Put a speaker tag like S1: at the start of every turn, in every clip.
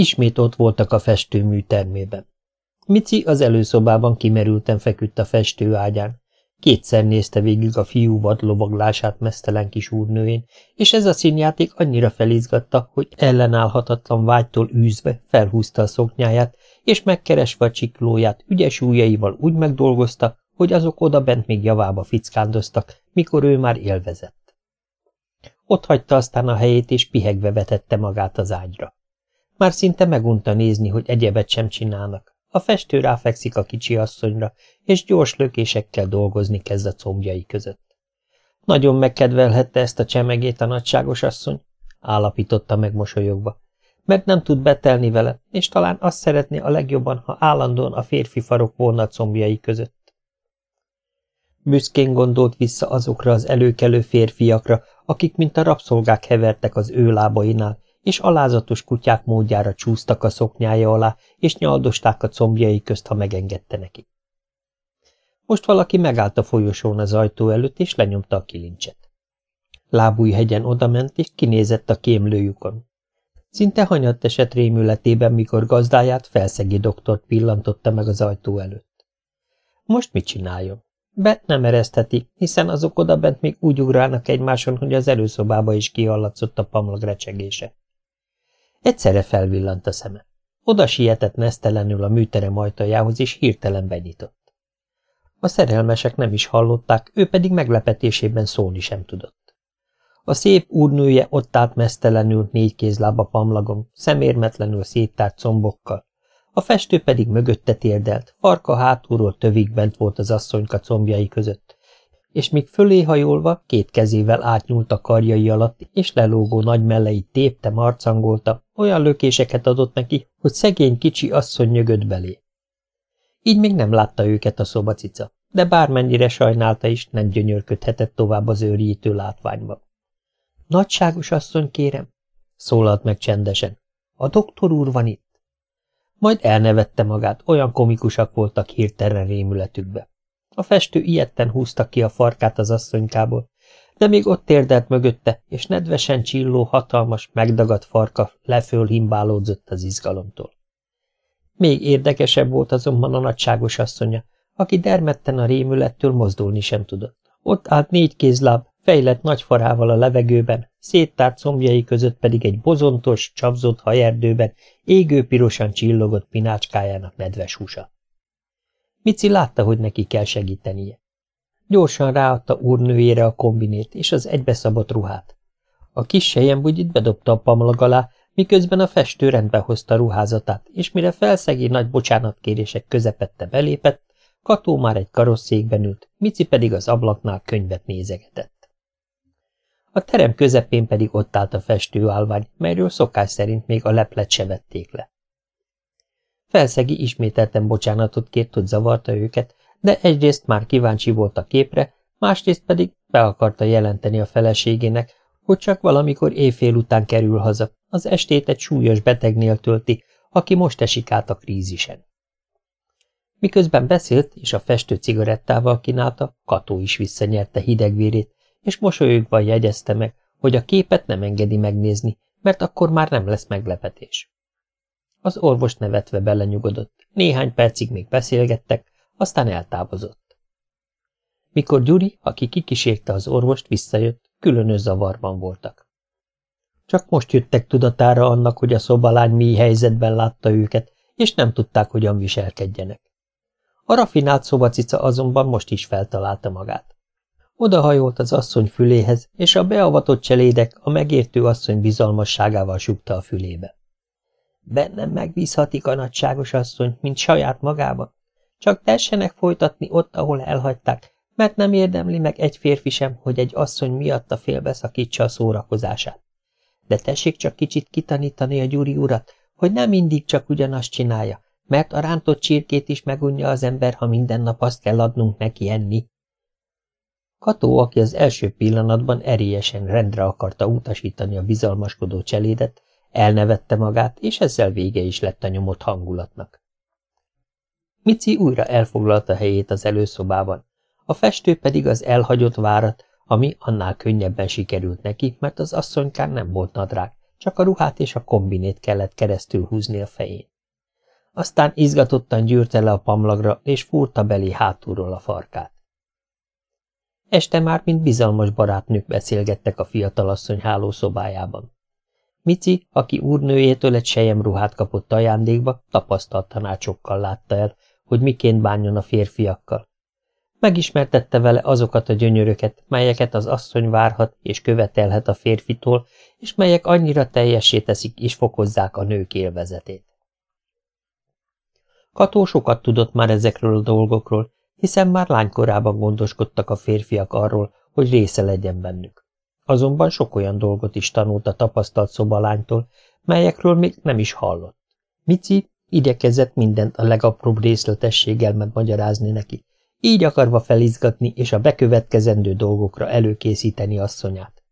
S1: Ismét ott voltak a festőmű termében. Mici az előszobában kimerülten feküdt a festőágyán. Kétszer nézte végig a fiú vadlobaglását mesztelen kis úrnőjén, és ez a színjáték annyira felizgatta, hogy ellenállhatatlan vágytól űzve felhúzta a szoknyáját, és megkeresve a csiklóját ügyes ujjaival úgy megdolgozta, hogy azok odabent még javába fickándoztak, mikor ő már élvezett. Ott hagyta aztán a helyét, és pihegve vetette magát az ágyra. Már szinte megunta nézni, hogy egyebet sem csinálnak. A festő ráfekszik a kicsi asszonyra, és gyors lökésekkel dolgozni kezd a combjai között. Nagyon megkedvelhette ezt a csemegét a nagyságos asszony, állapította meg mosolyogva, mert nem tud betelni vele, és talán azt szeretné a legjobban, ha állandóan a férfi farok volna a combjai között. Büszkén gondolt vissza azokra az előkelő férfiakra, akik mint a rabszolgák hevertek az ő lábainál, és alázatos kutyák módjára csúsztak a szoknyája alá, és nyaldosták a combjai közt, ha megengedte neki. Most valaki megállt a folyosón az ajtó előtt, és lenyomta a kilincset. Lábújhegyen odament, és kinézett a kémlőjukon. Szinte hanyatt esett rémületében, mikor gazdáját felszegi doktort pillantotta meg az ajtó előtt. Most mit csináljon? Be nem eresztheti, hiszen azok odabent még úgy ugrálnak egymáson, hogy az előszobába is kihallatszott a pamlag recsegése. Egyszerre felvillant a szeme. Oda sietett nesztelenül a műterem ajtajához, és hirtelen benyitott. A szerelmesek nem is hallották, ő pedig meglepetésében szólni sem tudott. A szép úrnője ott állt mesztelenül négy kézlába pamlagon, szemérmetlenül széttárt combokkal. A festő pedig mögötte térdelt, farka hátulról tövig bent volt az asszonyka combjai között, és míg fölé hajolva két kezével átnyúlt a karjai alatt, és lelógó nagy melleit tépte, marcangolta, olyan lökéseket adott neki, hogy szegény kicsi asszony nyögött belé. Így még nem látta őket a szobacica, de bármennyire sajnálta is, nem gyönyörködhetett tovább az őrjítő látványba. Nagyságos asszony, kérem, szólalt meg csendesen. A doktor úr van itt. Majd elnevette magát, olyan komikusak voltak hirtelen rémületükbe. A festő ilyetten húzta ki a farkát az asszonykából, de még ott térdelt mögötte, és nedvesen csilló, hatalmas, megdagadt farka leföl himbálódzott az izgalomtól. Még érdekesebb volt azonban a nagyságos asszonya, aki dermedten a rémülettől mozdulni sem tudott. Ott állt négy kézláb, fejlett nagy farával a levegőben, széttárt combjai között pedig egy bozontos, csapzott hajerdőben égő pirosan csillogott pinácskájának nedves húsa. Mici látta, hogy neki kell segítenie. Gyorsan ráadta úrnőjére a kombinét és az egybeszabott ruhát. A kis bugyit bedobta a pamlag alá, miközben a festő rendbe hozta ruházatát, és mire felszegi nagy bocsánatkérések közepette belépett, Kató már egy karosszékben ült, Mici pedig az ablaknál könyvet nézegetett. A terem közepén pedig ott állt a festőállvány, melyről szokás szerint még a leplet se vették le. Felszegi ismételten bocsánatot kért, hogy zavarta őket, de egyrészt már kíváncsi volt a képre, másrészt pedig be akarta jelenteni a feleségének, hogy csak valamikor éjfél után kerül haza, az estét egy súlyos betegnél tölti, aki most esik át a krízisen. Miközben beszélt, és a festő cigarettával kínálta, Kató is visszanyerte hidegvérét, és mosolyogva jegyezte meg, hogy a képet nem engedi megnézni, mert akkor már nem lesz meglepetés. Az orvos nevetve belenyugodott, néhány percig még beszélgettek, aztán eltávozott. Mikor Gyuri, aki kikísérte az orvost, visszajött, különös zavarban voltak. Csak most jöttek tudatára annak, hogy a szobalány mi helyzetben látta őket, és nem tudták, hogyan viselkedjenek. A rafinált szobacica azonban most is feltalálta magát. Odahajolt az asszony füléhez, és a beavatott cselédek a megértő asszony bizalmasságával sugta a fülébe. Bennem megbízhatik a nagyságos asszony, mint saját magában. Csak tessenek folytatni ott, ahol elhagyták, mert nem érdemli meg egy férfi sem, hogy egy asszony miatta félbeszakítsa a szórakozását. De tessék csak kicsit kitanítani a Gyuri urat, hogy nem mindig csak ugyanazt csinálja, mert a rántott csirkét is megunja az ember, ha minden nap azt kell adnunk neki enni. Kató, aki az első pillanatban erélyesen rendre akarta utasítani a bizalmaskodó cselédet, elnevette magát, és ezzel vége is lett a nyomott hangulatnak. Mici újra elfoglalta helyét az előszobában, a festő pedig az elhagyott várat, ami annál könnyebben sikerült neki, mert az asszonykán nem volt nadrág, csak a ruhát és a kombinét kellett keresztül húzni a fején. Aztán izgatottan gyűrte le a pamlagra, és fúrta belé hátulról a farkát. Este már, mint bizalmas barátnők beszélgettek a fiatalasszony hálószobájában. Mici, aki úrnőjétől egy sejemruhát kapott ajándékba, tapasztalt tanácsokkal látta el, hogy miként bánjon a férfiakkal. Megismertette vele azokat a gyönyöröket, melyeket az asszony várhat és követelhet a férfitól, és melyek annyira teljessé teszik és fokozzák a nők élvezetét. Kató sokat tudott már ezekről a dolgokról, hiszen már lánykorában gondoskodtak a férfiak arról, hogy része legyen bennük. Azonban sok olyan dolgot is tanult a tapasztalt szobalánytól, melyekről még nem is hallott. Mici igyekezett mindent a legapróbb részletességgel megmagyarázni neki, így akarva felizgatni és a bekövetkezendő dolgokra előkészíteni asszonyát.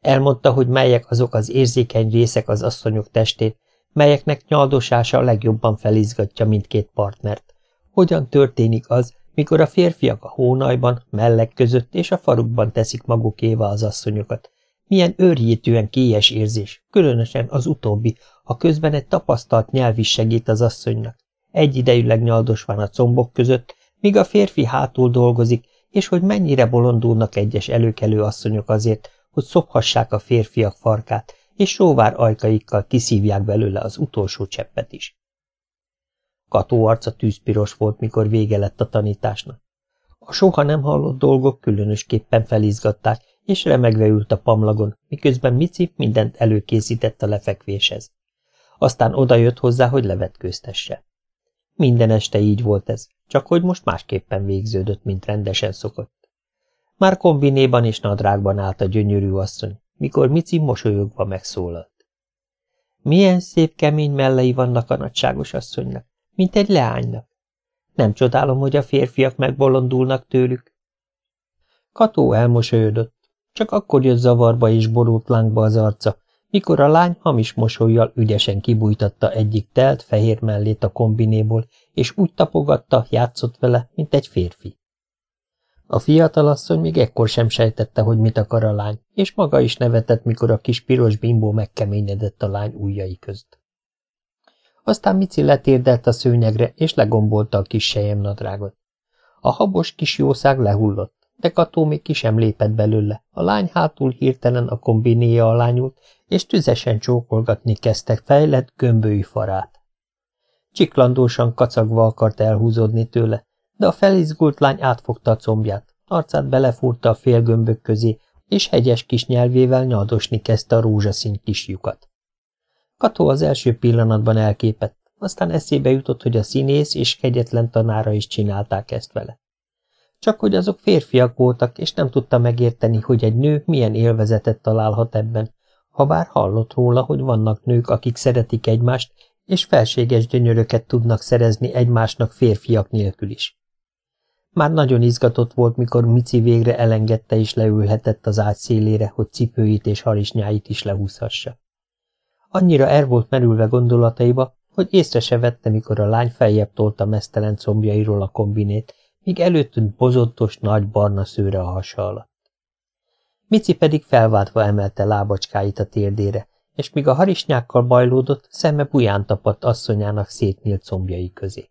S1: Elmondta, hogy melyek azok az érzékeny részek az asszonyok testét, melyeknek nyaldosása a legjobban felizgatja mindkét partnert. Hogyan történik az, mikor a férfiak a hónajban, mellek között és a farukban teszik magukéva az asszonyokat. Milyen őrjítően kélyes érzés, különösen az utóbbi, ha közben egy tapasztalt nyelv is segít az asszonynak. Egyidejűleg nyaldosván a combok között, míg a férfi hátul dolgozik, és hogy mennyire bolondulnak egyes előkelő asszonyok azért, hogy szophassák a férfiak farkát, és sóvár ajkaikkal kiszívják belőle az utolsó cseppet is. Kató arca tűzpiros volt, mikor vége lett a tanításnak. A soha nem hallott dolgok különösképpen felizgatták, és remegve ült a pamlagon, miközben Mici mindent előkészített a lefekvéshez. Aztán odajött hozzá, hogy levetkőztesse. Minden este így volt ez, csak hogy most másképpen végződött, mint rendesen szokott. Már kombinéban és nadrágban állt a gyönyörű asszony, mikor Mici mosolyogva megszólalt. Milyen szép kemény mellei vannak a nagyságos asszonynak, mint egy leánynak. Nem csodálom, hogy a férfiak megbolondulnak tőlük. Kató elmosolyodott, csak akkor jött zavarba és borult lángba az arca, mikor a lány hamis mosolyjal ügyesen kibújtatta egyik telt fehér mellét a kombinéból, és úgy tapogatta, játszott vele, mint egy férfi. A fiatalasszony még ekkor sem sejtette, hogy mit akar a lány, és maga is nevetett, mikor a kis piros bimbó megkeményedett a lány ujjai közt. Aztán Mici letérdelt a szőnyegre, és legombolta a kis sejemnadrágot. A habos kis jószág lehullott, de Kató még ki sem lépett belőle. A lány hátul hirtelen a kombinéja alá nyúlt, és tüzesen csókolgatni kezdtek fejlett gömbői farát. Csiklandósan kacagva akart elhúzódni tőle, de a felizgult lány átfogta a combját, arcát belefúrta a félgömbök közé, és hegyes kis nyelvével nyaldosni kezdte a rózsaszín kis lyukat. Kató az első pillanatban elképett, aztán eszébe jutott, hogy a színész és kegyetlen tanára is csinálták ezt vele. Csak hogy azok férfiak voltak, és nem tudta megérteni, hogy egy nő milyen élvezetet találhat ebben, habár hallott róla, hogy vannak nők, akik szeretik egymást, és felséges gyönyöröket tudnak szerezni egymásnak férfiak nélkül is. Már nagyon izgatott volt, mikor Mici végre elengedte és leülhetett az ágy szélére, hogy cipőit és harisnyáit is lehúzhassa. Annyira er volt merülve gondolataiba, hogy észre se vette, mikor a lány feljebb tolta mesztelen combjairól a kombinét, míg előttünk bozottos nagy barna szőre a hasa alatt. Mici pedig felváltva emelte lábacskáit a térdére, és míg a harisnyákkal bajlódott, szeme buján tapadt asszonyának szétnyílt combjai közé.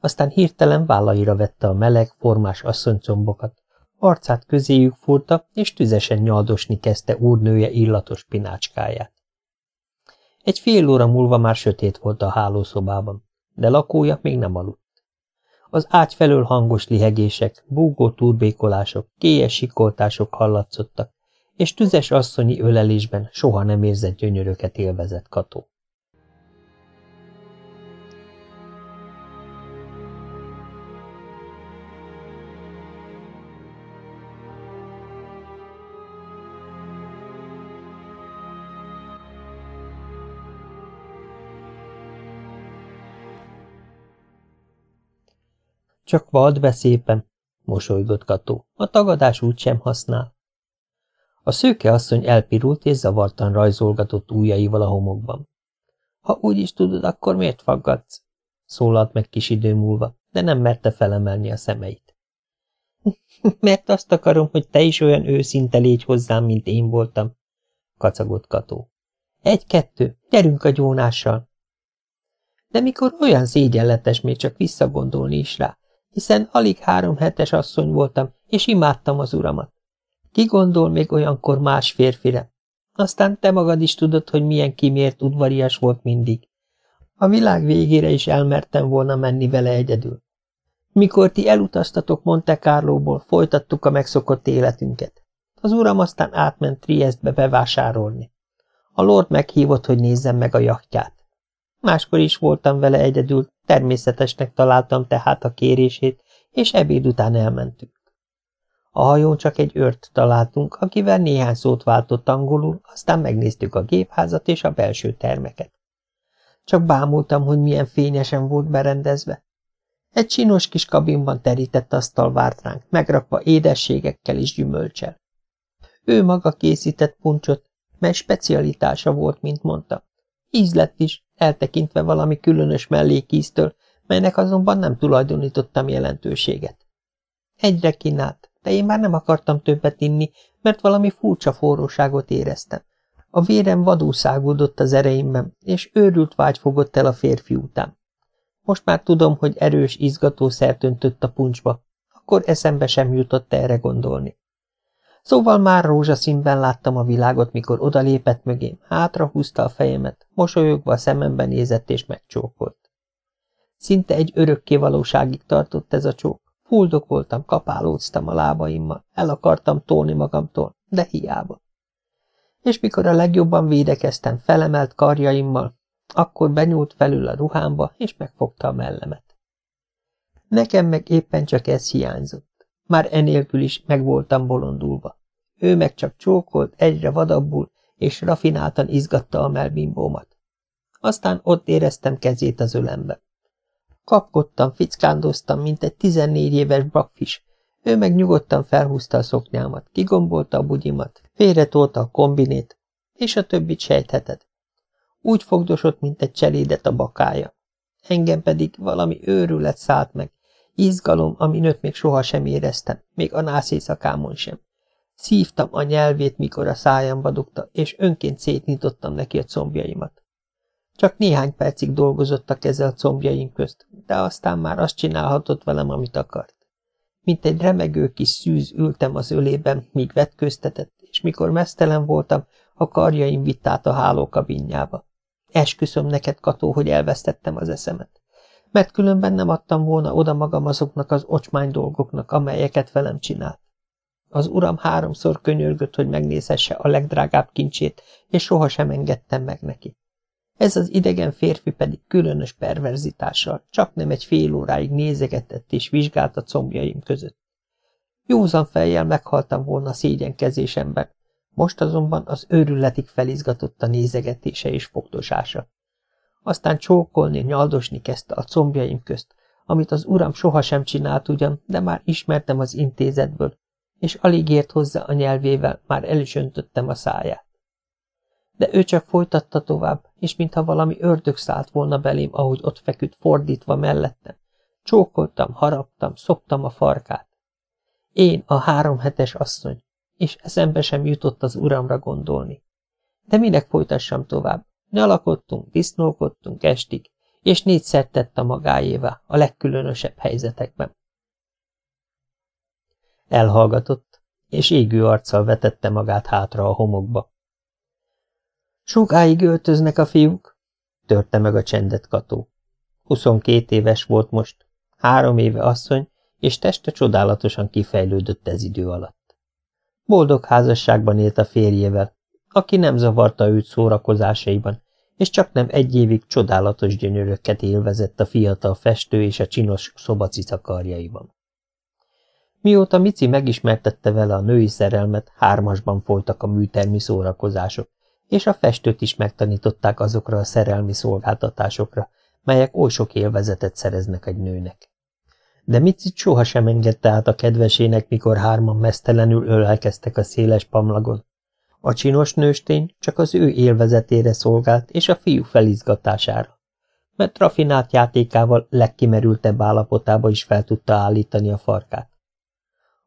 S1: Aztán hirtelen vállaira vette a meleg, formás asszonycombokat, arcát közéjük furta, és tüzesen nyaldosni kezdte úrnője illatos pinácskáját. Egy fél óra múlva már sötét volt a hálószobában, de lakója még nem aludt. Az ágy felől hangos lihegések, búgó turbékolások, kélyes sikoltások hallatszottak, és tüzes asszonyi ölelésben soha nem érzett gyönyöröket élvezett Kató. Csak vad be szépen, mosolygott Kató. A tagadás úgy használ. A szőke asszony elpirult és zavartan rajzolgatott ujjaival a homokban. Ha úgy is tudod, akkor miért faggadsz? szólalt meg kis idő múlva, de nem merte felemelni a szemeit. Mert azt akarom, hogy te is olyan őszinte légy hozzám, mint én voltam, kacagott Kató. Egy-kettő, gyerünk a gyónással! De mikor olyan szégyenletes még csak visszagondolni is rá, hiszen alig három hetes asszony voltam, és imádtam az uramat. Ki gondol még olyankor más férfire? Aztán te magad is tudod, hogy milyen kimért udvarias volt mindig. A világ végére is elmertem volna menni vele egyedül. Mikor ti elutaztatok Monte Carlóból, folytattuk a megszokott életünket. Az uram aztán átment Triestbe bevásárolni. A lord meghívott, hogy nézzem meg a jachtját. Máskor is voltam vele egyedül, természetesnek találtam tehát a kérését, és ebéd után elmentünk. A hajón csak egy őrt találtunk, akivel néhány szót váltott angolul, aztán megnéztük a gépházat és a belső termeket. Csak bámultam, hogy milyen fényesen volt berendezve. Egy csinos kis kabinban terített asztal várt ránk, megrakva édességekkel és gyümölcsel. Ő maga készített puncsot, mely specialitása volt, mint mondta. Íz lett is, eltekintve valami különös mellékíztől, melynek azonban nem tulajdonítottam jelentőséget. Egyre kínált, de én már nem akartam többet inni, mert valami furcsa forróságot éreztem. A vérem vadul száguldott az ereimben, és őrült vágy fogott el a férfi után. Most már tudom, hogy erős izgatószer öntött a puncsba, akkor eszembe sem jutott erre gondolni. Szóval már rózsaszínben láttam a világot, mikor odalépett mögém, hátra húzta a fejemet, mosolyogva a szemembe nézett és megcsókolt. Szinte egy örökké valóságig tartott ez a csók. Fuldok voltam, kapálóztam a lábaimmal, el akartam tolni magamtól, de hiába. És mikor a legjobban védekeztem felemelt karjaimmal, akkor benyúlt felül a ruhámba, és megfogta a mellemet. Nekem meg éppen csak ez hiányzott. Már enélkül is meg voltam bolondulva. Ő meg csak csókolt egyre vadabbul, és rafináltan izgatta a melbimbómat. Aztán ott éreztem kezét az ölembe. Kapkodtam, fickándoztam, mint egy tizennégy éves bakfis. Ő meg nyugodtan felhúzta a szoknyámat, kigombolta a bugyimat, félretolta a kombinét, és a többit sejtheted. Úgy fogdosott, mint egy cselédet a bakája. Engem pedig valami őrület szállt meg, izgalom, aminőt még soha sem éreztem, még a nász éjszakámon sem. Szívtam a nyelvét, mikor a szájamba dugta, és önként szétnyitottam neki a combjaimat. Csak néhány percig dolgozott a keze a combjaink közt, de aztán már azt csinálhatott velem, amit akart. Mint egy remegő kis szűz ültem az ölében, míg vetköztetett, és mikor mesztelen voltam, a karjaim vitt át a hálókabinjába. Esküszöm neked, Kató, hogy elvesztettem az eszemet, mert különben nem adtam volna oda magam azoknak az ocsmány dolgoknak, amelyeket velem csinált. Az uram háromszor könyörgött, hogy megnézhesse a legdrágább kincsét, és sohasem engedtem meg neki. Ez az idegen férfi pedig különös perverzitással csak nem egy fél óráig nézegetett és vizsgált a combjaim között. Józan fejjel meghaltam volna szégyenkezésemben, most azonban az őrületig felizgatott a nézegetése és fogdosása. Aztán csókolni, nyaldosni kezdte a combjaim közt, amit az uram sohasem csinált ugyan, de már ismertem az intézetből, és alig ért hozzá a nyelvével, már el is öntöttem a száját. De ő csak folytatta tovább, és mintha valami ördög szállt volna belém, ahogy ott feküdt fordítva mellettem. Csókoltam, haraptam, szoptam a farkát. Én, a három hetes asszony, és eszembe sem jutott az uramra gondolni. De minek folytassam tovább? Nyalakodtunk, disznókodtunk estig, és négyszer tett a magáévá a legkülönösebb helyzetekben. Elhallgatott, és égő arccal vetette magát hátra a homokba. Sokáig öltöznek a fiúk, törte meg a csendet Kató. Huszonkét éves volt most, három éve asszony, és teste csodálatosan kifejlődött ez idő alatt. Boldog házasságban élt a férjével, aki nem zavarta őt szórakozásaiban, és csak nem egy évig csodálatos gyönyöröket élvezett a fiatal festő és a csinos szobacica karjaiban. Mióta Mici megismertette vele a női szerelmet, hármasban folytak a műtermi szórakozások, és a festőt is megtanították azokra a szerelmi szolgáltatásokra, melyek oly sok élvezetet szereznek egy nőnek. De Micit sohasem engedte át a kedvesének, mikor hárman mesztelenül ölelkeztek a széles pamlagon. A csinos nőstény csak az ő élvezetére szolgált, és a fiú felizgatására, mert rafinált játékával legkimerültebb állapotába is fel tudta állítani a farkát.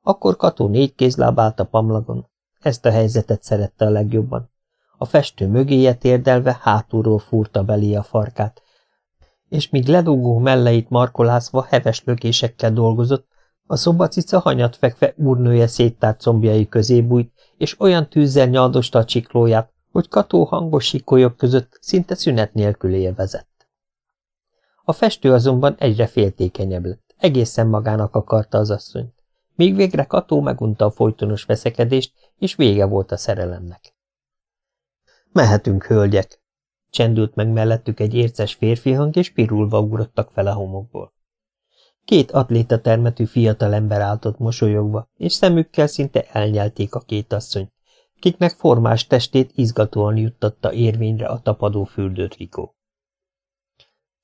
S1: Akkor Kató négy kézláb állt a pamlagon, ezt a helyzetet szerette a legjobban. a festő mögéje térdelve hátulról fúrta belé a farkát, és míg ledugó melleit markolászva heves lökésekkel dolgozott, a szobacica hanyat fekve úrnője széttárt combjai közé bújt, és olyan tűzzel nyaldosta a csiklóját, hogy Kató hangos sikolyok között szinte szünet nélkül élvezett. A festő azonban egyre féltékenyebb lett, egészen magának akarta az asszonyt. Míg végre Kató megunta a folytonos veszekedést, és vége volt a szerelemnek. Mehetünk, hölgyek! Csendült meg mellettük egy érces férfi hang, és pirulva ugrottak fel a homokból. Két atléta termetű fiatalember álltott mosolyogva, és szemükkel szinte elnyelték a két asszonyt, kiknek formás testét izgatóan juttatta érvényre a tapadó fürdőtrikó.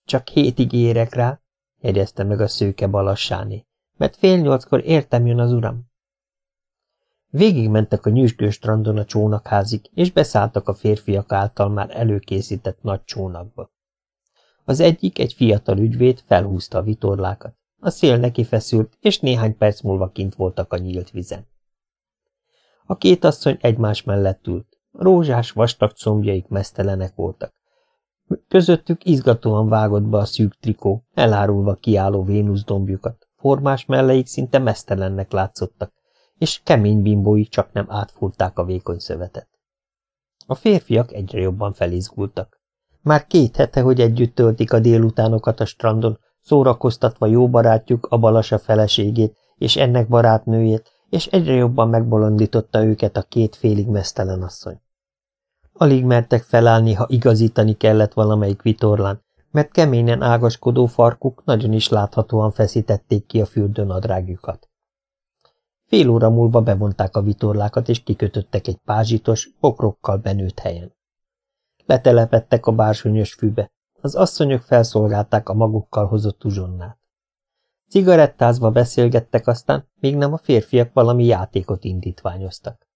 S1: Csak hétig érek rá, jegyezte meg a szőke balassáné, mert fél nyolckor értem jön az uram. Végigmentek a nyüzsgő strandon a csónakházig, és beszálltak a férfiak által már előkészített nagy csónakba. Az egyik, egy fiatal ügyvéd felhúzta a vitorlákat. A szél neki feszült, és néhány perc múlva kint voltak a nyílt vizen. A két asszony egymás mellett ült. Rózsás, vastag combjaik mesztelenek voltak. Közöttük izgatóan vágott be a szűk trikó, elárulva kiálló Vénusz dombjukat. Formás melleik szinte mesztelennek látszottak, és kemény bimbói csak nem átfúrták a vékony szövetet. A férfiak egyre jobban felizgultak. Már két hete, hogy együtt töltik a délutánokat a strandon, szórakoztatva jó barátjuk, a balasa feleségét és ennek barátnőjét, és egyre jobban megbolondította őket a két félig mesztelen asszony. Alig mertek felállni, ha igazítani kellett valamelyik vitorlán, mert keményen ágaskodó farkuk nagyon is láthatóan feszítették ki a fürdőnadrágjukat. Fél óra múlva bevonták a vitorlákat, és kikötöttek egy pázsitos, pokrokkal benőtt helyen. Letelepettek a bársonyos fűbe, az asszonyok felszolgálták a magukkal hozott uzsonnát. Cigarettázva beszélgettek aztán, még nem a férfiak valami játékot indítványoztak.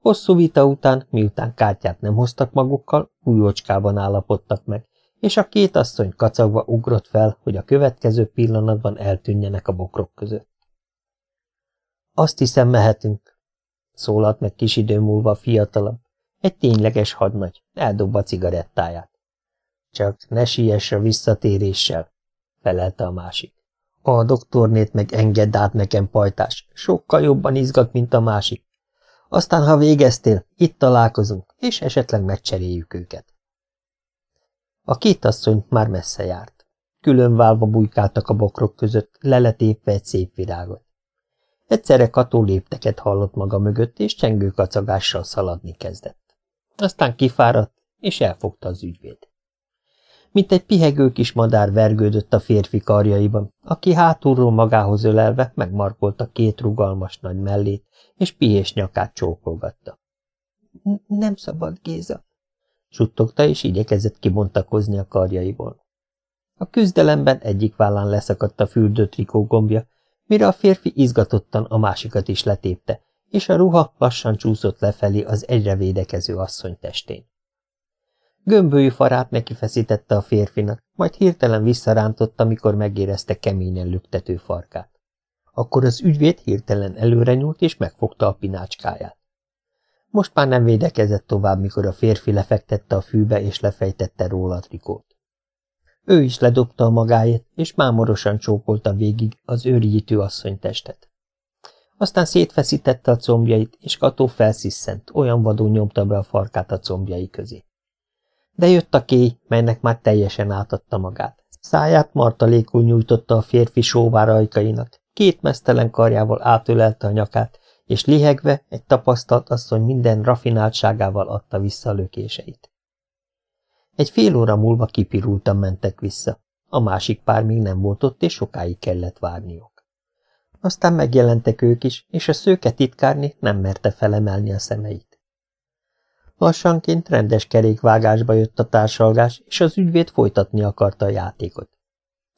S1: Hosszú vita után, miután kártyát nem hoztak magukkal, újócskában állapodtak meg, és a két asszony kacagva ugrott fel, hogy a következő pillanatban eltűnjenek a bokrok között. Azt hiszem, mehetünk, szólalt meg kis idő múlva a fiatalabb, egy tényleges hadnagy, eldobva cigarettáját. Csak ne siess a visszatéréssel, felelte a másik. A doktornét meg engedd át nekem, pajtás, sokkal jobban izgat, mint a másik. Aztán, ha végeztél, itt találkozunk, és esetleg megcseréljük őket. A két asszony már messze járt. Különválva bujkáltak a bokrok között, leletépve egy szép virágot. Egyszerre Kató lépteket hallott maga mögött, és csengő kacagással szaladni kezdett. Aztán kifáradt, és elfogta az ügyvéd. Mint egy pihegő kis madár vergődött a férfi karjaiban, aki hátulról magához ölelve megmarkolta két rugalmas nagy mellét, és pihés nyakát csókolgatta. – Nem szabad, Géza! – suttogta, és igyekezett kibontakozni a karjaiból. A küzdelemben egyik vállán leszakadt a fürdőtrikó gombja, mire a férfi izgatottan a másikat is letépte, és a ruha lassan csúszott lefelé az egyre védekező asszony testén. Gömbölyű farát neki feszítette a férfinak, majd hirtelen visszarántotta, amikor megérezte keményen lüktető farkát. Akkor az ügyvéd hirtelen előre nyúlt és megfogta a pinácskáját. Most már nem védekezett tovább, mikor a férfi lefektette a fűbe és lefejtette róla a trikót. Ő is ledobta a magáét, és mámorosan csókolta végig az őrjítő asszony testet. Aztán szétfeszítette a combjait, és Kató felsziszent, olyan vadul nyomta be a farkát a combjai közé. De jött a kéj, melynek már teljesen átadta magát. Száját martalékul nyújtotta a férfi sóvár ajkainak, két mesztelen karjával átölelte a nyakát, és lihegve egy tapasztalt asszony minden rafináltságával adta vissza a lökéseit. Egy fél óra múlva kipirultan mentek vissza. A másik pár még nem volt ott, és sokáig kellett várniuk. Aztán megjelentek ők is, és a szőke titkárni nem merte felemelni a szemeit. Lassanként rendes kerékvágásba jött a társalgás, és az ügyvéd folytatni akarta a játékot.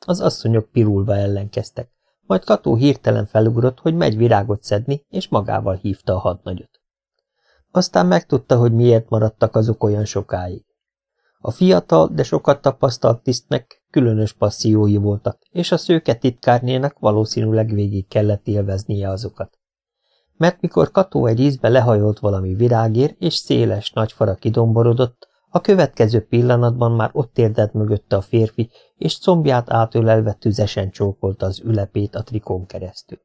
S1: Az asszonyok pirulva ellenkeztek, majd Kató hirtelen felugrott, hogy megy virágot szedni, és magával hívta a hadnagyot. Aztán megtudta, hogy miért maradtak azok olyan sokáig. A fiatal, de sokat tapasztalt tisztnek különös passziói voltak, és a szőke titkárnének valószínűleg végig kellett élveznie azokat. mert mikor Kató egy ízbe lehajolt valami virágér, és széles, nagy fara kidomborodott, a következő pillanatban már ott érdett mögötte a férfi, és combját átölelve tüzesen csókolta az ülepét a trikón keresztül.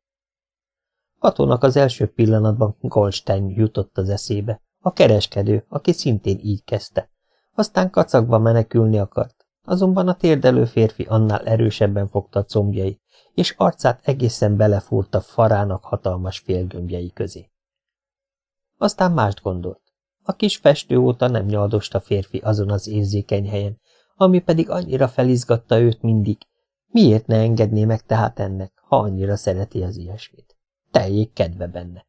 S1: Katónak az első pillanatban Goldstein jutott az eszébe, a kereskedő, aki szintén így kezdte. Aztán kacagva menekülni akart, azonban a térdelő férfi annál erősebben fogta combjait, és arcát egészen belefúrta farának hatalmas félgömbjei közé. Aztán mást gondolt. A kis festő óta nem nyaldosta férfi azon az érzékeny helyen, ami pedig annyira felizgatta őt mindig. Miért ne engedné meg tehát ennek, ha annyira szereti az ilyesmit? Teljék kedve benne.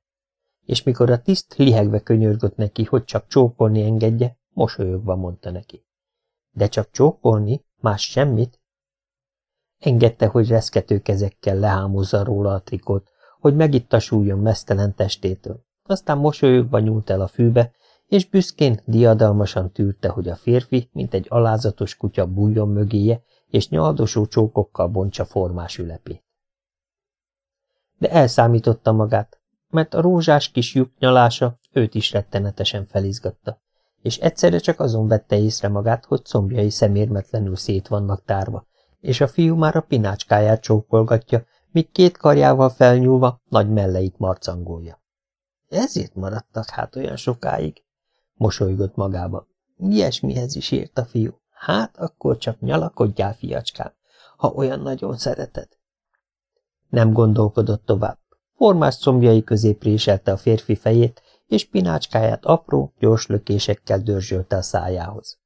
S1: És mikor a tiszt lihegve könyörgött neki, hogy csak csókolni engedje, mosolyogva mondta neki. De csak csókolni, más semmit? Engedte, hogy reszkető kezekkel lehámozza róla a trikot, hogy megittasuljon mesztelen testétől. Aztán mosolyogva nyúlt el a fűbe, és büszkén, diadalmasan tűrte, hogy a férfi, mint egy alázatos kutya bújjon mögéje, és nyaldosó csókokkal bontsa formás ülepét. De elszámította magát, mert a rózsás kis lyuk nyalása őt is rettenetesen felizgatta, és egyszerre csak azon vette észre magát, hogy combjai szemérmetlenül szét vannak tárva, és a fiú már a pinácskáját csókolgatja, míg két karjával felnyúlva nagy melleit marcangolja. Ezért maradtak hát olyan sokáig, mosolygott magába. Ilyesmihez is ért a fiú. Hát akkor csak nyalakodjál, fiacskám, ha olyan nagyon szereted. Nem gondolkodott tovább. Formás combjai közé préselte a férfi fejét, és pinácskáját apró, gyors lökésekkel dörzsölte a szájához.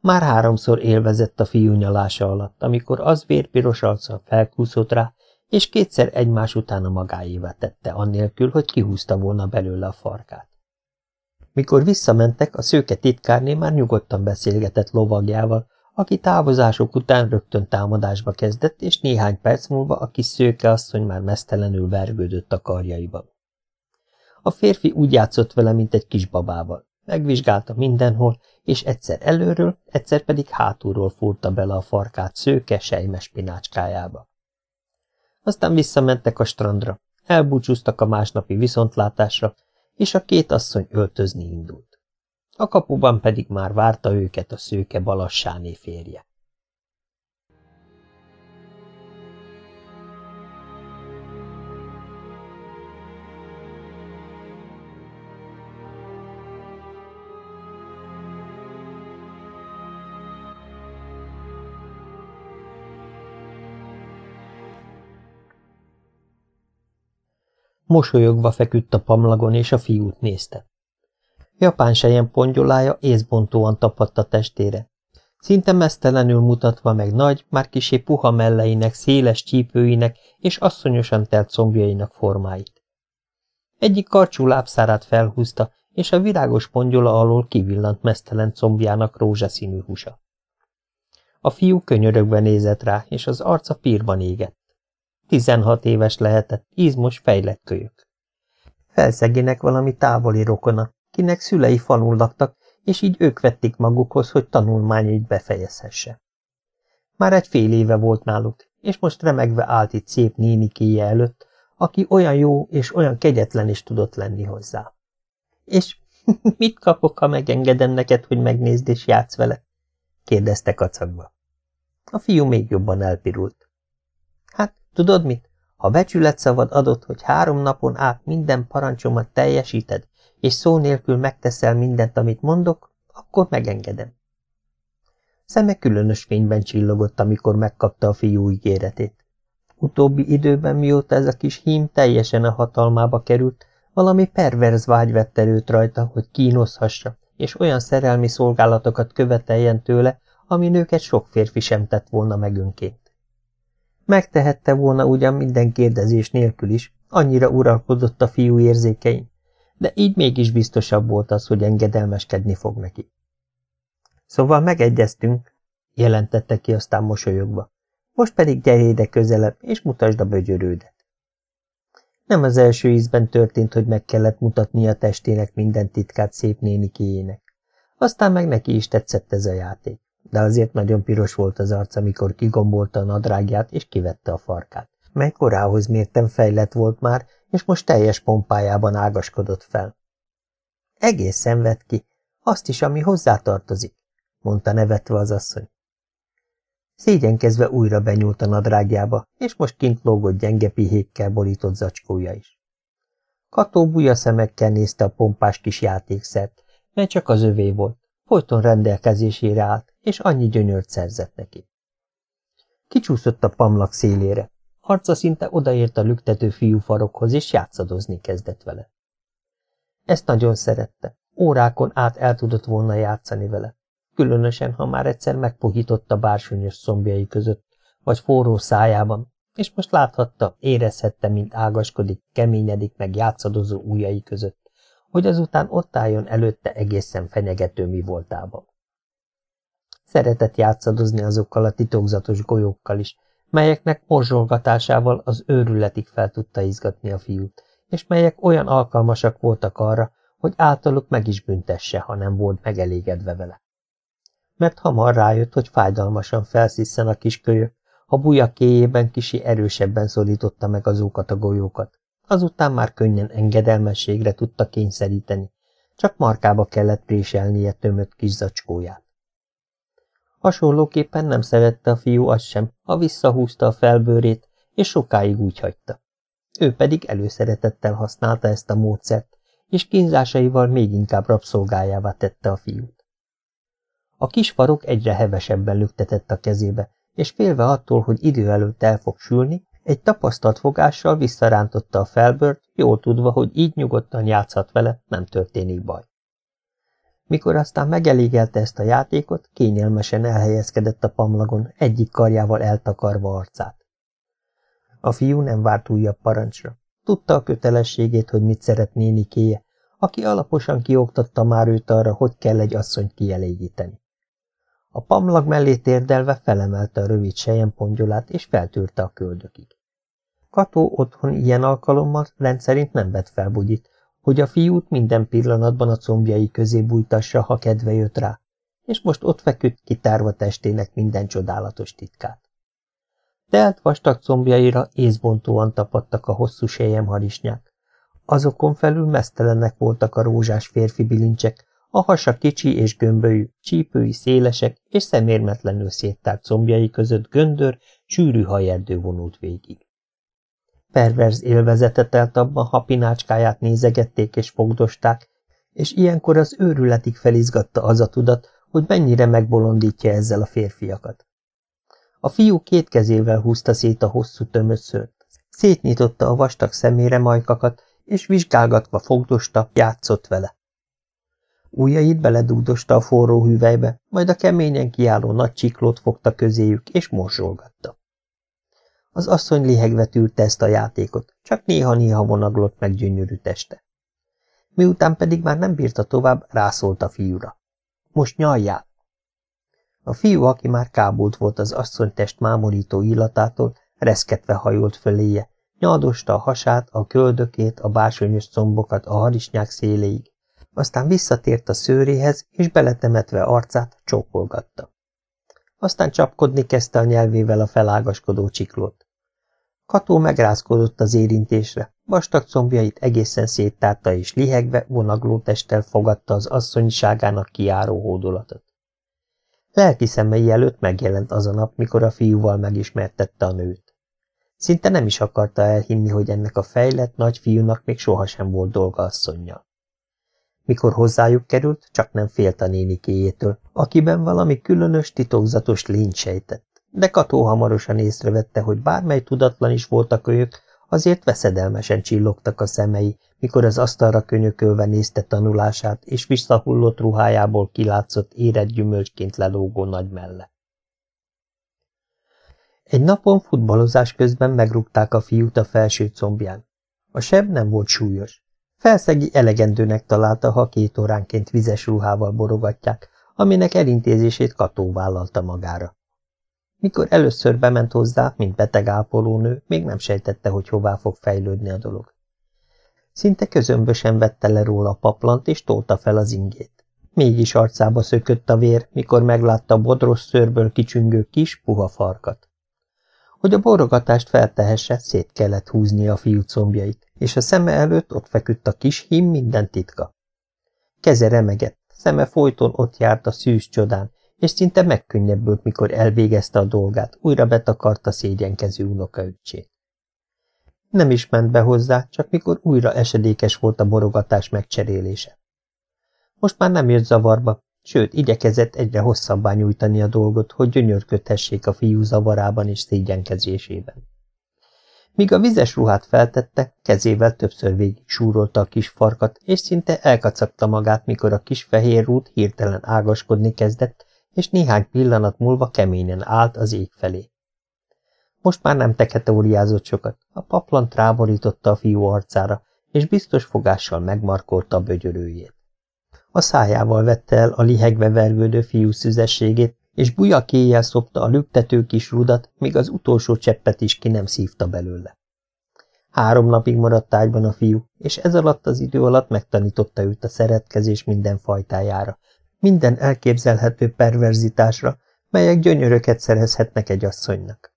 S1: Már háromszor élvezett a fiú nyalása alatt, amikor az vérpiros arccal felkúszott rá, és kétszer egymás után a magáévá tette, annélkül, hogy kihúzta volna belőle a farkát. Mikor visszamentek, a szőke titkárné már nyugodtan beszélgetett lovagjával, aki távozások után rögtön támadásba kezdett, és néhány perc múlva a kis szőke asszony már mesztelenül vergődött a karjaiban. A férfi úgy játszott vele, mint egy kis babával. Megvizsgálta mindenhol, és egyszer előről, egyszer pedig hátulról fúrta bele a farkát szőke sejmes pinácskájába. Aztán visszamentek a strandra, elbúcsúztak a másnapi viszontlátásra, és a két asszony öltözni indult. A kapuban pedig már várta őket a szőke balassáné férje. Mosolyogva feküdt a pamlagon, és a fiút nézte. Japán sejen pongyolája észbontóan tapadt a testére. Szinte mesztelenül mutatva meg nagy, már kisé puha melleinek, széles csípőinek és asszonyosan telt combjainak formáit. Egyik karcsú lábszárát felhúzta, és a virágos pongyola alól kivillant mesztelen combjának rózsaszínű húsa. A fiú könyörögve nézett rá, és az arca pírban égett. Tizenhat éves lehetett, izmos, fejlett kölyök. Felszegének valami távoli rokona, kinek szülei falun laktak, és így ők vették magukhoz, hogy tanulmányait befejezhesse. Már egy fél éve volt náluk, és most remegve állt itt szép nénikéje előtt, aki olyan jó és olyan kegyetlen is tudott lenni hozzá. És mit kapok, ha megengedem neked, hogy megnézd és játsz vele? kérdezte kacagva. A fiú még jobban elpirult. Tudod mit? Ha becsületszavad adott, hogy három napon át minden parancsomat teljesíted, és szó nélkül megteszel mindent, amit mondok, akkor megengedem. Szeme különös fényben csillogott, amikor megkapta a fiú ígéretét. Utóbbi időben, mióta ez a kis hím teljesen a hatalmába került, valami perverz vágy vett erőt rajta, hogy kínozhassa, és olyan szerelmi szolgálatokat követeljen tőle, ami nőket sok férfi sem tett volna meg önként. Megtehette volna ugyan minden kérdezés nélkül is, annyira uralkodott a fiú érzékein, de így mégis biztosabb volt az, hogy engedelmeskedni fog neki. Szóval megegyeztünk, jelentette ki aztán mosolyogva. Most pedig gyere ide közelebb, és mutasd a bögyörődet. Nem az első ízben történt, hogy meg kellett mutatni a testének minden titkát szép nénikéjének. Aztán meg neki is tetszett ez a játék de azért nagyon piros volt az arc, amikor kigombolta a nadrágját és kivette a farkát. mely korához mértem fejlett volt már, és most teljes pompájában ágaskodott fel. Egészen vett ki, azt is, ami hozzátartozik, mondta nevetve az asszony. Szégyenkezve újra benyúlt a nadrágjába, és most kint lógott gyenge pihékkel borított zacskója is. Kató buja szemekkel nézte a pompás kis játékszert, mely csak az övé volt, folyton rendelkezésére állt, és annyi gyönyört szerzett neki. Kicsúszott a pamlak szélére, arca szinte odaért a lüktető fiú farokhoz, és játszadozni kezdett vele. Ezt nagyon szerette, órákon át el tudott volna játszani vele, különösen, ha már egyszer megpuhította bársonyos szombjai között, vagy forró szájában, és most láthatta, érezhette, mint ágaskodik, keményedik meg játszadozó ujjai között, hogy azután ott álljon előtte egészen fenyegető mi voltában. Szeretett játszadozni azokkal a titokzatos golyókkal is, melyeknek morzsolgatásával az őrületig fel tudta izgatni a fiút, és melyek olyan alkalmasak voltak arra, hogy általuk meg is büntesse, ha nem volt megelégedve vele. Mert hamar rájött, hogy fájdalmasan felszisszen a kis kölyök, a buja kéjében kisi erősebben szorította meg azokat a golyókat. Azután már könnyen engedelmességre tudta kényszeríteni, csak markába kellett préselnie tömött kis zacskóját. Hasonlóképpen nem szerette a fiú azt sem, ha visszahúzta a felbőrét, és sokáig úgy hagyta. Ő pedig előszeretettel használta ezt a módszert, és kínzásaival még inkább rabszolgájává tette a fiút. A kis farok egyre hevesebben lüktetett a kezébe, és félve attól, hogy idő előtt el fog sülni, egy tapasztalt fogással visszarántotta a felbört, jól tudva, hogy így nyugodtan játszhat vele, nem történik baj. Mikor aztán megelégelte ezt a játékot, kényelmesen elhelyezkedett a pamlagon, egyik karjával eltakarva arcát. A fiú nem várt újabb parancsra. Tudta a kötelességét, hogy mit szeret nénikéje, aki alaposan kioktatta már őt arra, hogy kell egy asszonyt kielégíteni. A pamlag mellé térdelve felemelte a rövid sejempongyolát, és feltűrte a köldökig. Kató otthon ilyen alkalommal rendszerint nem vett fel hogy a fiút minden pillanatban a combjai közé bújtassa, ha kedve jött rá, és most ott feküdt kitárva testének minden csodálatos titkát. Telt vastag combjaira észbontóan tapadtak a hosszú harisnyák. Azokon felül mesztelenek voltak a rózsás férfi bilincsek, a hasa kicsi és gömbölyű, csípői szélesek és szemérmetlenül széttárt combjai között göndör, sűrű hajerdő vonult végig. Perverz élvezetet telt abban, ha pinácskáját nézegették és fogdosták, és ilyenkor az őrületig felizgatta az a tudat, hogy mennyire megbolondítja ezzel a férfiakat. A fiú két kezével húzta szét a hosszú tömött szőrt. Szétnyitotta a vastag szemére majkakat, és vizsgálgatva fogdosta, játszott vele. Ujjait beledúdosta a forró hüvelybe, majd a keményen kiálló nagy csiklót fogta közéjük, és morzsolgatta. Az asszony lihegve tűrte ezt a játékot, csak néha-néha vonaglott meg gyönyörű teste. Miután pedig már nem bírta tovább, rászólt a fiúra. Most nyaljál! A fiú, aki már kábult volt az asszony test mámorító illatától, reszketve hajolt föléje, nyaldosta a hasát, a köldökét, a bársonyos combokat a harisnyák széléig, aztán visszatért a szőréhez, és beletemetve arcát csókolgatta. Aztán csapkodni kezdte a nyelvével a felágaskodó csiklót. Kató megrázkodott az érintésre, vastag combjait egészen széttárta és lihegve, vonagló testtel fogadta az asszonyságának kiáró hódolatot. Lelki szemei előtt megjelent az a nap, mikor a fiúval megismertette a nőt. Szinte nem is akarta elhinni, hogy ennek a fejlett nagy fiúnak még sohasem volt dolga asszonynal. Mikor hozzájuk került, csak nem félt a nénikéjétől, akiben valami különös, titokzatos lényt sejtett. De Kató hamarosan észrevette, hogy bármely tudatlan is voltak ők, azért veszedelmesen csillogtak a szemei, mikor az asztalra könyökölve nézte tanulását, és visszahullott ruhájából kilátszott érett gyümölcsként lelógó nagy melle. Egy napon futballozás közben megrúgták a fiút a felső combján. A seb nem volt súlyos. Felszegi elegendőnek találta, ha két óránként vizes ruhával borogatják, aminek elintézését Kató vállalta magára. Mikor először bement hozzá, mint beteg ápolónő, még nem sejtette, hogy hová fog fejlődni a dolog. Szinte közömbösen vette le róla a paplant, és tolta fel az ingét. Mégis arcába szökött a vér, mikor meglátta bodros szőrből kicsüngő kis, puha farkat. Hogy a borogatást feltehesse, szét kellett húzni a fiú combjait, és a szeme előtt ott feküdt a kis hím minden titka. Keze remegett, szeme folyton ott járt a szűz csodán, és szinte megkönnyebbült, mikor elvégezte a dolgát, újra betakarta szégyenkező unokaöccsét. Nem is ment be hozzá, csak mikor újra esedékes volt a borogatás megcserélése. Most már nem jött zavarba, sőt, igyekezett egyre hosszabbá nyújtani a dolgot, hogy gyönyörködhessék a fiú zavarában és szégyenkezésében. Míg a vizes ruhát feltette, kezével többször végig súrolta a kis farkat, és szinte elkacagta magát, mikor a kis fehér rút hirtelen ágaskodni kezdett, és néhány pillanat múlva keményen állt az ég felé. Most már nem teketóriázott sokat, a paplant ráborította a fiú arcára, és biztos fogással megmarkolta a bögyörőjét. A szájával vette el a lihegve vergődő fiú szüzességét, és bujakéjjel szopta a lüktető kis rudat, míg az utolsó cseppet is ki nem szívta belőle. Három napig maradt ágyban a fiú, és ez alatt az idő alatt megtanította őt a szeretkezés minden fajtájára, minden elképzelhető perverzitásra, melyek gyönyöröket szerezhetnek egy asszonynak.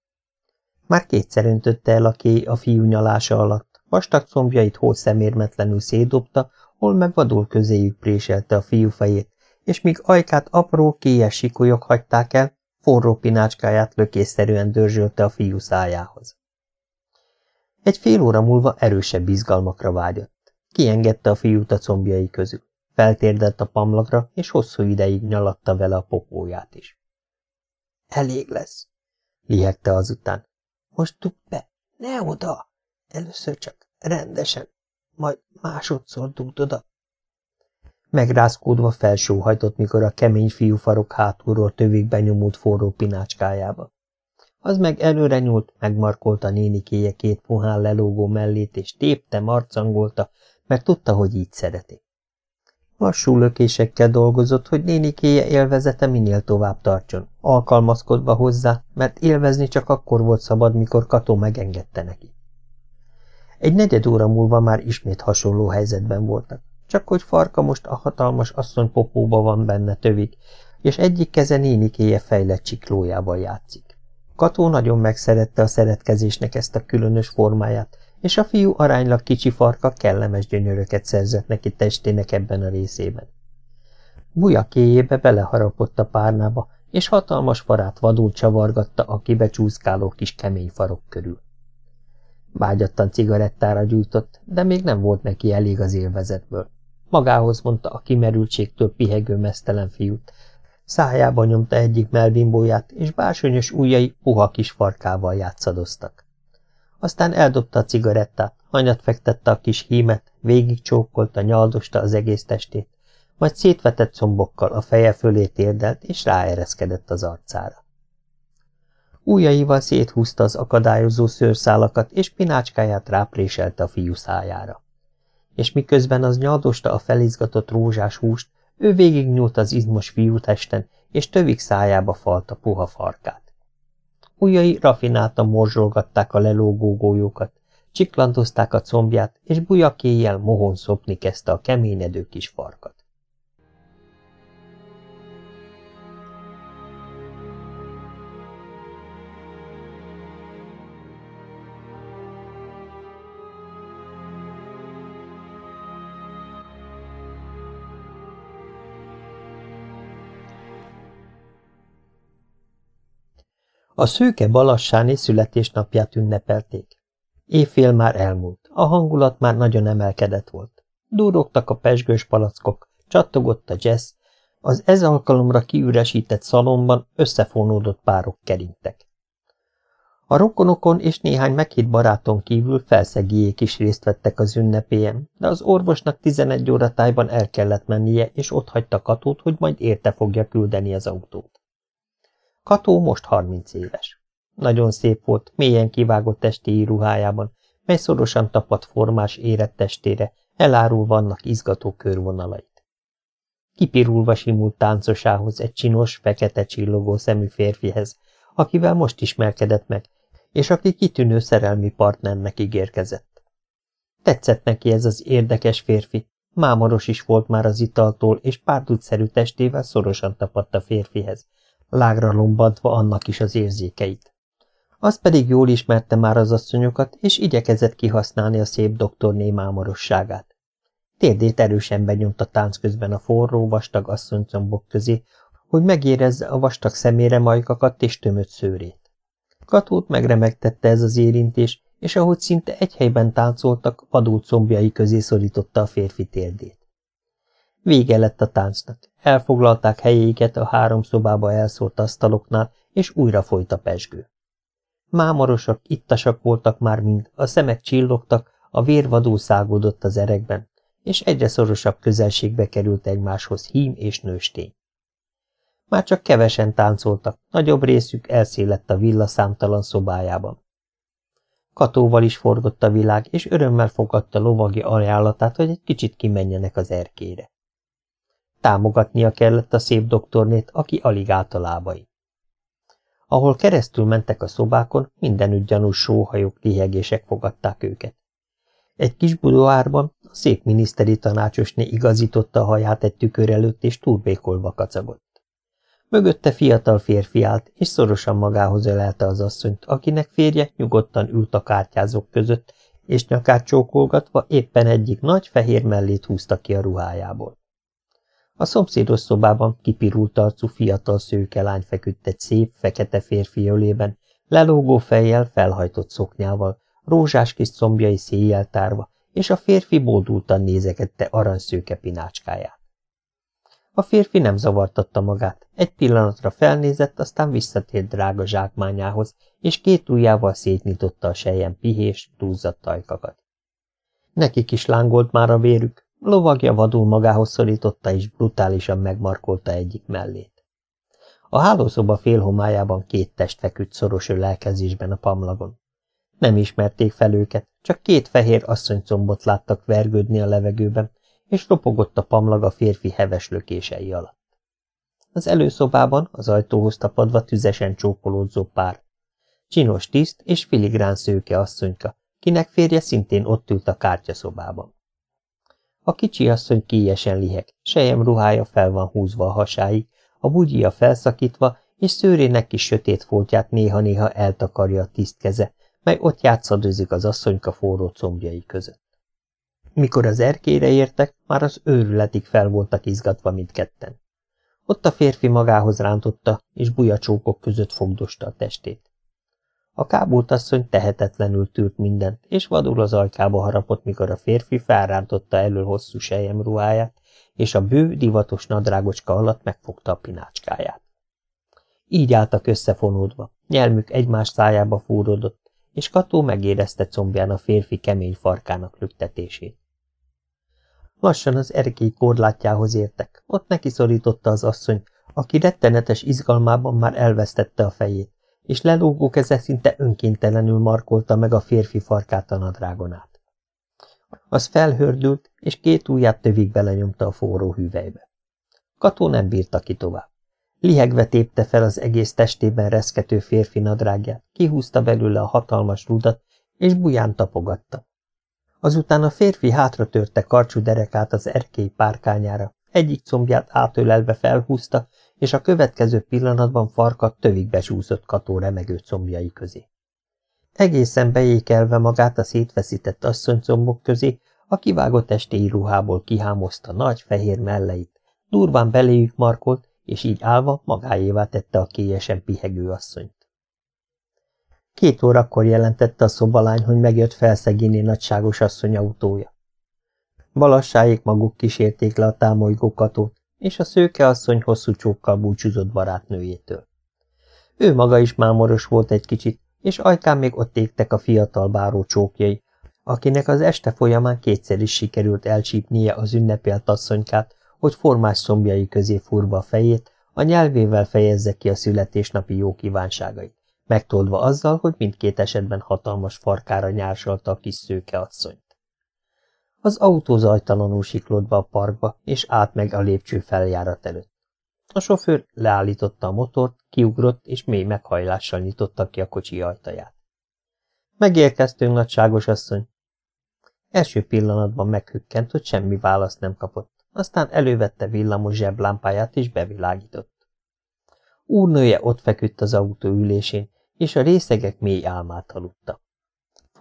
S1: Már kétszer öntötte el a kéj a fiú nyalása alatt, vastag combjait hol szemérmetlenül szédobta, hol meg vadul közéjük préselte a fiú fejét, és míg ajkát apró, kéjes sikolyok hagyták el, forró pinácskáját lökésszerűen dörzsölte a fiú szájához. Egy fél óra múlva erősebb izgalmakra vágyott. Kiengedte a fiút a combjai közül. Feltérdelt a pamlagra, és hosszú ideig nyalatta vele a popóját is. Elég lesz, lihegte azután. Most tud be, ne oda! Először csak rendesen, majd másodszor dugd oda. Megrázkódva felsóhajtott, mikor a kemény fiúfarok hátulról tövékbe nyomult forró pinácskájába. Az meg előre nyúlt, megmarkolta nénikéje két puhán lelógó mellét, és tépte, marcangolta, mert tudta, hogy így szereti. Lassú lökésekkel dolgozott, hogy nénikéje élvezete minél tovább tartson, alkalmazkodva hozzá, mert élvezni csak akkor volt szabad, mikor Kató megengedte neki. Egy negyed óra múlva már ismét hasonló helyzetben voltak, csak hogy farka most a hatalmas asszony popóba van benne tövik, és egyik keze nénikéje fejlett csiklójával játszik. Kató nagyon megszerette a szeretkezésnek ezt a különös formáját, és a fiú aránylag kicsi farka kellemes gyönyöröket szerzett neki testének ebben a részében. Buja kéjébe beleharapott a párnába, és hatalmas farát vadul csavargatta a kibecsúszkáló kis kemény farok körül. Vágyattan cigarettára gyújtott, de még nem volt neki elég az élvezetből. Magához mondta a kimerültségtől pihegő mesztelen fiút. Szájába nyomta egyik melbimbóját, és bársonyos ujjai puha kis farkával játszadoztak. Aztán eldobta a cigarettát, hanyat fektette a kis hímet, végig csókolta, nyaldosta az egész testét, majd szétvetett szombokkal a feje fölé térdelt, és ráereszkedett az arcára. Újjaival széthúzta az akadályozó szőrszálakat, és pinácskáját rápréselte a fiú szájára. És miközben az nyaldosta a felizgatott rózsás húst, ő végignyúlt az izmos fiútesten, és tövik szájába falta puha farkát. Ujjai rafináltan morzsolgatták a lelógó gólyókat, csiklantozták a combját, és bujakéjjel mohon szopni kezdte a keményedő kis farkat. A szőke balassáni születésnapját ünnepelték. Évfél már elmúlt, a hangulat már nagyon emelkedett volt. Dúrogtak a pesgős palackok, csattogott a jazz, az ez alkalomra kiüresített szalomban összefonódott párok kerintek. A rokonokon és néhány meghitt baráton kívül felszegiék is részt vettek az ünnepélyen, de az orvosnak 11 óratájban el kellett mennie, és ott hagyta Katót, hogy majd érte fogja küldeni az autót. Kató most harminc éves. Nagyon szép volt, mélyen kivágott testéi íruhájában, mely szorosan tapadt formás érett testére, elárulva annak izgató körvonalait. Kipirulva simult táncosához egy csinos, fekete csillogó szemű férfihez, akivel most ismerkedett meg, és aki kitűnő szerelmi partnernek ígérkezett. Tetszett neki ez az érdekes férfi, mámoros is volt már az italtól, és párducszerű testével szorosan tapadt a férfihez, lágra lombantva annak is az érzékeit. Az pedig jól ismerte már az asszonyokat, és igyekezett kihasználni a szép doktorné mámorosságát. Térdét erősen benyomta tánc közben a forró, vastag asszonycombok közé, hogy megérezze a vastag szemére majkakat és tömött szőrét. Katót megremegtette ez az érintés, és ahogy szinte egy helyben táncoltak, vadult combjai közé szorította a férfi térdét. Vége lett a táncnak, elfoglalták helyeiket a három szobába elszórt asztaloknál, és újra folyt a pesgő. Mámorosak, ittasak voltak már mind, a szemek csillogtak, a vér vadul szágódott az erekben, és egyre szorosabb közelségbe került egymáshoz hím és nőstény. Már csak kevesen táncoltak, nagyobb részük elszélett a villa számtalan szobájában. Katóval is forgott a világ, és örömmel fogadta lovagi ajánlatát, hogy egy kicsit kimenjenek az erkére. Támogatnia kellett a szép doktornét, aki alig állt a lábai. Ahol keresztül mentek a szobákon, mindenütt gyanús sóhajok, lihegések fogadták őket. Egy kis budoárban a szép miniszteri tanácsosné igazította a haját egy tükör előtt, és túlbékolva kacagott. Mögötte fiatal férfi állt, és szorosan magához ölelte az asszonyt, akinek férje nyugodtan ült a kártyázók között, és nyakát csókolgatva éppen egyik nagy fehér mellét húzta ki a ruhájából. A szomszédos szobában kipirult arcú fiatal szőke lány feküdt egy szép, fekete férfi ölében, lelógó fejjel, felhajtott szoknyával, rózsás kis combjai széjjel tárva, és a férfi boldultan nézegette aranyszőke pinácskáját. A férfi nem zavartatta magát, egy pillanatra felnézett, aztán visszatért drága zsákmányához, és két ujjával szétnyitotta a sejen pihés, túlzadt ajkakat. Nekik is lángolt már a vérük, lovagja vadul magához szorította, és brutálisan megmarkolta egyik mellét. A hálószoba félhomájában két test feküdt szoros lelkezésben a pamlagon. Nem ismerték fel őket, csak két fehér asszonycombot láttak vergődni a levegőben, és ropogott a pamlag a férfi heves lökései alatt. Az előszobában az ajtóhoz tapadva tüzesen csókolódzó pár. Csinos tiszt és filigrán szőke asszonyka, kinek férje szintén ott ült a kártyaszobában. A kicsi asszony kíjesen liheg, sejem ruhája fel van húzva a hasáig, a bugyia felszakítva, és szőrének kis sötét foltját néha-néha eltakarja a tiszt keze, mely ott játszadőzik az asszonyka forró combjai között. Mikor az erkére értek, már az őrületig fel voltak izgatva mindketten. Ott a férfi magához rántotta, és bujacsókok között fogdosta a testét. A kábult asszony tehetetlenül tűrt mindent, és vadul az ajkába harapott, mikor a férfi felrántotta elő hosszú ruháját, és a bő, divatos nadrágocska alatt megfogta a pinácskáját. Így álltak összefonódva, nyelmük egymás szájába fúródott, és Kató megérezte combján a férfi kemény farkának lüktetését. Lassan az erkély korlátjához értek, ott neki szorította az asszony, aki rettenetes izgalmában már elvesztette a fejét, és lelógó keze szinte önkéntelenül markolta meg a férfi farkát a nadrágon át. Az felhördült, és két ujját tövig belenyomta a forró hüvelybe. Kató nem bírta ki tovább. Lihegve tépte fel az egész testében reszkető férfi nadrágját, kihúzta belőle a hatalmas rudat, és buján tapogatta. Azután a férfi hátra törte karcsú derekát az erkély párkányára, egyik combját átölelve felhúzta, és a következő pillanatban farkat tövig besúszott Kató remegő combjai közé. Egészen beékelve magát a szétfeszített asszonycombok közé, a kivágott estéi ruhából kihámozta nagy fehér melleit, durván beléjük markolt, és így állva magáévá tette a kélyesen pihegő asszonyt. Két órakor jelentette a szobalány, hogy megjött felszegíni nagyságos asszony autója. Balassáik maguk kísérték le a támolygó katót, és a szőke asszony hosszú csókkal búcsúzott barátnőjétől. Ő maga is mámoros volt egy kicsit, és ajkán még ott égtek a fiatal báró csókjai, akinek az este folyamán kétszer is sikerült elcsípnie az ünnepelt asszonykát, hogy formás szombjai közé furva a fejét, a nyelvével fejezze ki a születésnapi jó kívánságait, megtoldva azzal, hogy mindkét esetben hatalmas farkára nyársalta a kis szőke asszonyt. Az autó zajtalanul siklott be a parkba, és át meg a lépcső feljárat előtt. A sofőr leállította a motort, kiugrott, és mély meghajlással nyitotta ki a kocsi ajtaját. Megérkeztünk, nagyságos asszony. Első pillanatban meghükkent, hogy semmi választ nem kapott, aztán elővette villamos zseblámpáját, és bevilágított. Úrnője ott feküdt az autó ülésén, és a részegek mély álmát aludta.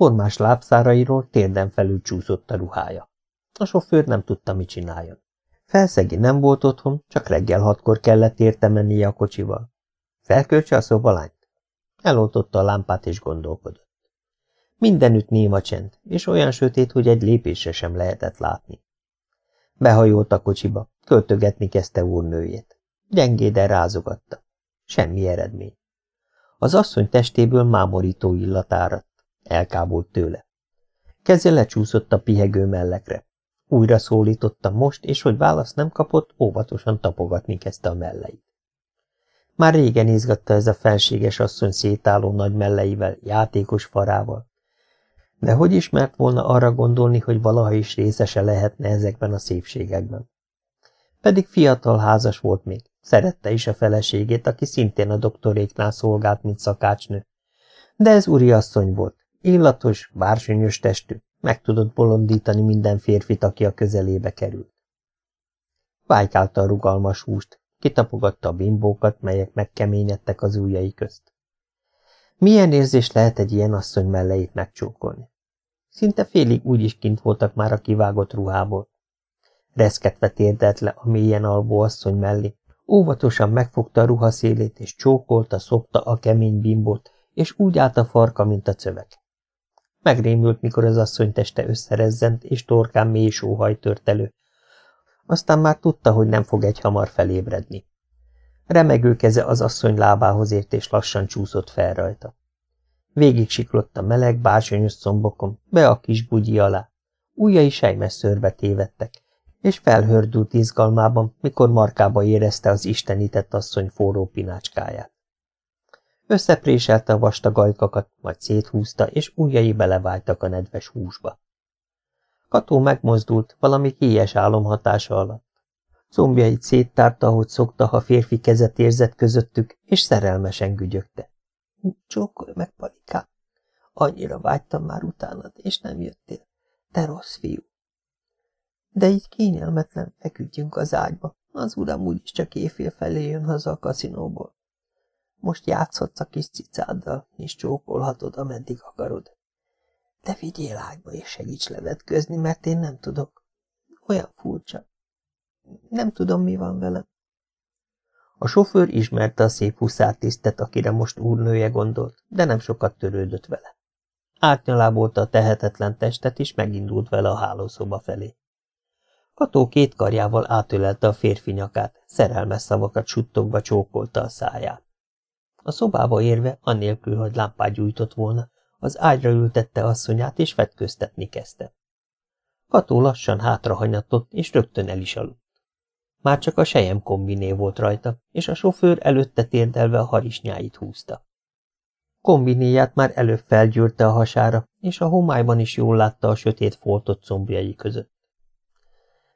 S1: Formás lábszárairól térden felül csúszott a ruhája. A sofőr nem tudta, mit csináljon. Felszegi nem volt otthon, csak reggel hatkor kellett érte mennie a kocsival. Felköltse a szobalányt? Eloltotta a lámpát és gondolkodott. Mindenütt néma csend, és olyan sötét, hogy egy lépésre sem lehetett látni. Behajolt a kocsiba, költögetni kezdte úrnőjét. Gyengéden rázogatta. Semmi eredmény. Az asszony testéből mámorító illat áradt. Elkábult tőle. Keze lecsúszott a pihegő mellekre. Újra szólította most, és hogy választ nem kapott, óvatosan tapogatni kezdte a melleit. Már régen izgatta ez a felséges asszony szétálló nagy melleivel, játékos farával. De hogy ismert volna arra gondolni, hogy valaha is részese lehetne ezekben a szépségekben? Pedig fiatal házas volt még, szerette is a feleségét, aki szintén a doktoréknál szolgált, mint szakácsnő. De ez asszony volt, illatos, bársonyos testű, meg tudott bolondítani minden férfit, aki a közelébe került. Vájkálta a rugalmas húst, kitapogatta a bimbókat, melyek megkeményedtek az ujjai közt. Milyen érzés lehet egy ilyen asszony melleit megcsókolni? Szinte félig úgy is kint voltak már a kivágott ruhából. Reszketve térdelt le a mélyen alvó asszony mellé, óvatosan megfogta a ruha szélét, és csókolta, szopta a kemény bimbót, és úgy állt a farka, mint a cövek. Megrémült, mikor az asszony teste összerezzent, és torkán mély sóhaj tört elő. Aztán már tudta, hogy nem fog egy hamar felébredni. Remegő keze az asszony lábához ért, és lassan csúszott fel rajta. Végig siklott a meleg, bársonyos szombokon, be a kis bugyi alá. Újjai sejmes szörbe tévedtek, és felhördült izgalmában, mikor markába érezte az istenített asszony forró pinácskáját. Összepréselte a vastag ajkakat, majd széthúzta, és ujjai beleváltak a nedves húsba. Kató megmozdult, valami héjes álom hatása alatt. Combjait széttárta, ahogy szokta, ha férfi kezet érzett közöttük, és szerelmesen gügyögte. Csókolj meg, palikám! Annyira vágytam már utánad, és nem jöttél. Te rossz fiú! De így kényelmetlen, feküdjünk az ágyba. Az uram úgyis csak éjfél felé jön haza a kaszinóból. Most játszhatsz a kis cicáddal, és csókolhatod, ameddig akarod. De vigyél ágyba, és segíts levetközni, mert én nem tudok. Olyan furcsa. Nem tudom, mi van velem. A sofőr ismerte a szép huszártisztet, akire most úrnője gondolt, de nem sokat törődött vele. Átnyalábolta a tehetetlen testet, és megindult vele a hálószoba felé. Kató két karjával átölelte a férfi nyakát, szerelmes szavakat suttogva csókolta a száját. A szobába érve, annélkül, hogy lámpát gyújtott volna, az ágyra ültette asszonyát, és vetköztetni kezdte. Kató lassan hátrahanyatott, és rögtön el is aludt. Már csak a sejem kombiné volt rajta, és a sofőr előtte térdelve a harisnyáit húzta. Kombinéját már előbb felgyűrte a hasára, és a homályban is jól látta a sötét foltott combjai között.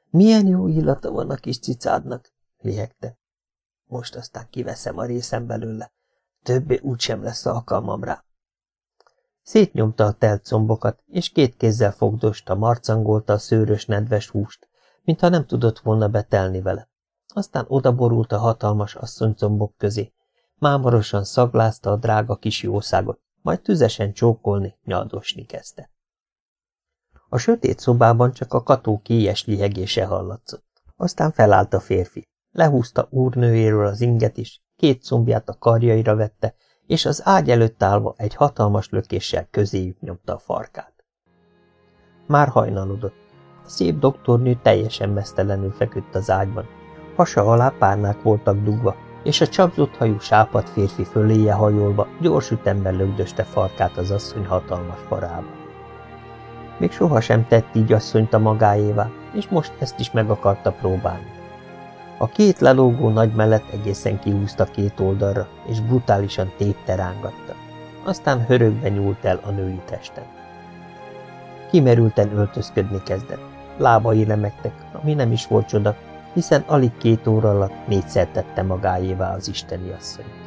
S1: Milyen jó illata van a kis cicádnak, lihegte. Most aztán kiveszem a részem belőle. Többé úgysem lesz alkalmam rá. Szétnyomta a telt combokat, és két kézzel fogdosta, marcangolta a szőrös, nedves húst, mintha nem tudott volna betelni vele. Aztán odaborult a hatalmas asszonycombok közé, mámorosan szaglázta a drága kis jószágot, majd tüzesen csókolni, nyaldosni kezdte. A sötét szobában csak a kató kéjes lihegése hallatszott. Aztán felállt a férfi. Lehúzta úrnőjéről az inget is, két combját a karjaira vette, és az ágy előtt állva egy hatalmas lökéssel közéjük nyomta a farkát. Már hajnalodott. A szép doktornő teljesen mesztelenül feküdt az ágyban. Hasa alá párnák voltak dugva, és a csapzott hajú sápat férfi föléje hajolva gyors ütemben lögdöste farkát az asszony hatalmas farába. Még sohasem tett így asszonyt a magáévá, és most ezt is meg akarta próbálni. A két lelógó nagy mellett egészen kihúzta két oldalra, és brutálisan tépte rángatta. Aztán hörögve nyúlt el a női testen. Kimerülten öltözködni kezdett. Lábai remektek, ami nem is volt csoda, hiszen alig két óra alatt négyszer tette magáévá az isteni asszonyt.